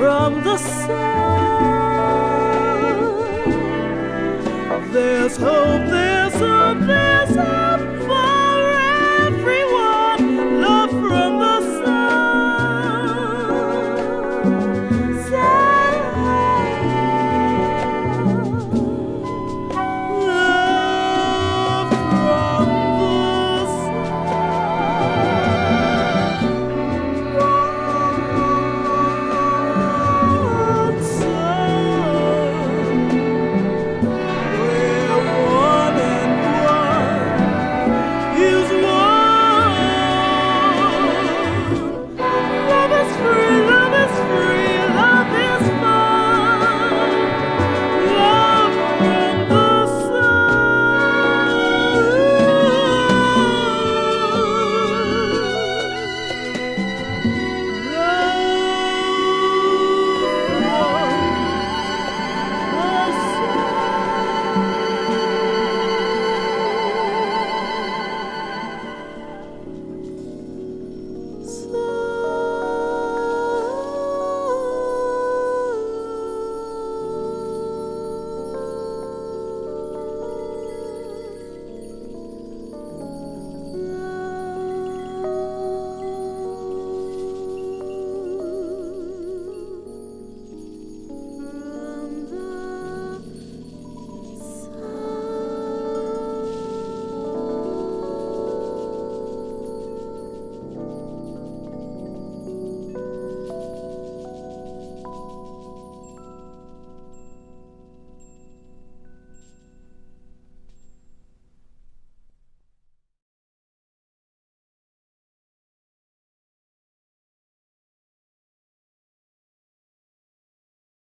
from the sun. There's hope, there's hope, there's hope.